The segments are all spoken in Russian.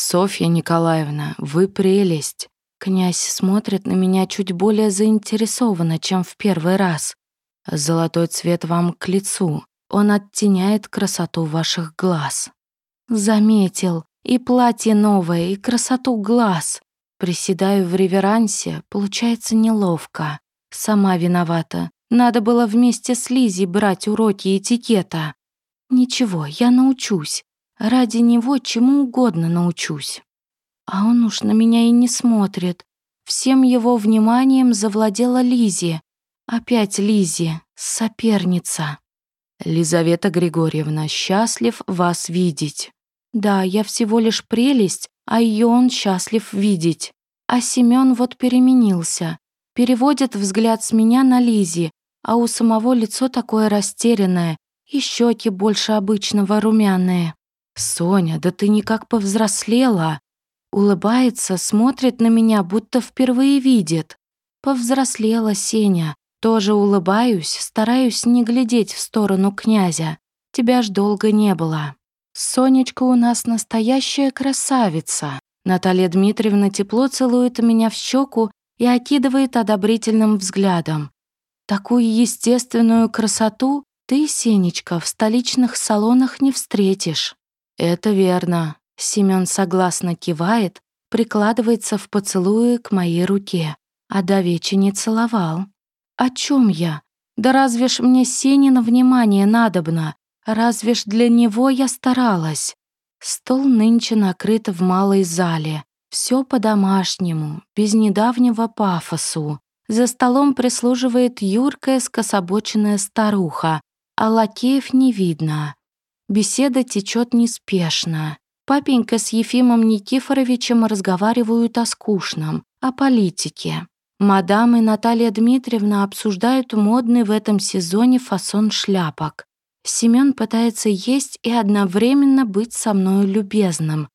«Софья Николаевна, вы прелесть!» Князь смотрит на меня чуть более заинтересованно, чем в первый раз. Золотой цвет вам к лицу. Он оттеняет красоту ваших глаз. Заметил. И платье новое, и красоту глаз. Приседаю в реверансе, получается неловко. Сама виновата. Надо было вместе с Лизи брать уроки этикета. Ничего, я научусь. Ради него чему угодно научусь. А он уж на меня и не смотрит. Всем его вниманием завладела Лизи. Опять Лизи, соперница. Лизавета Григорьевна, счастлив вас видеть. Да, я всего лишь прелесть, а ее он счастлив видеть. А Семен вот переменился. Переводит взгляд с меня на Лизи, а у самого лицо такое растерянное, и щеки больше обычного румяные. «Соня, да ты никак повзрослела!» Улыбается, смотрит на меня, будто впервые видит. Повзрослела Сеня. Тоже улыбаюсь, стараюсь не глядеть в сторону князя. Тебя ж долго не было. Сонечка у нас настоящая красавица. Наталья Дмитриевна тепло целует меня в щеку и окидывает одобрительным взглядом. Такую естественную красоту ты, Сенечка, в столичных салонах не встретишь. Это верно. Семён согласно кивает, прикладывается в поцелуе к моей руке, а до вечи не целовал. О чем я? Да разве ж мне Сенина внимание надобно? Разве ж для него я старалась? Стол нынче накрыт в малой зале. Все по-домашнему, без недавнего пафосу. За столом прислуживает юркая скособоченная старуха, а лакеев не видно. Беседа течет неспешно. Папенька с Ефимом Никифоровичем разговаривают о скучном, о политике. Мадам и Наталья Дмитриевна обсуждают модный в этом сезоне фасон шляпок. Семён пытается есть и одновременно быть со мною любезным.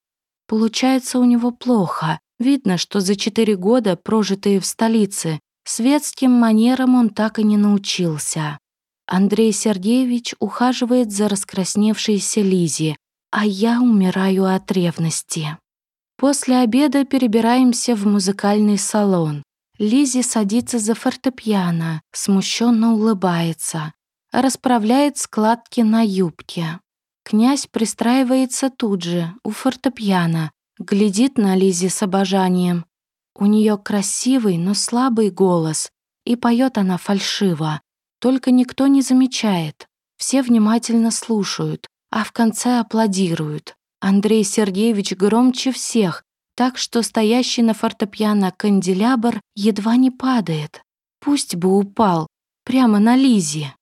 Получается у него плохо. Видно, что за четыре года, прожитые в столице, светским манерам он так и не научился. Андрей Сергеевич ухаживает за раскрасневшейся Лизи, а я умираю от ревности. После обеда перебираемся в музыкальный салон. Лизи садится за фортепиано, смущенно улыбается, расправляет складки на юбке. Князь пристраивается тут же, у фортепиано, глядит на Лизи с обожанием. У нее красивый, но слабый голос, и поет она фальшиво, только никто не замечает. Все внимательно слушают, а в конце аплодируют. Андрей Сергеевич громче всех, так что стоящий на фортепиано канделябр едва не падает. Пусть бы упал, прямо на Лизе.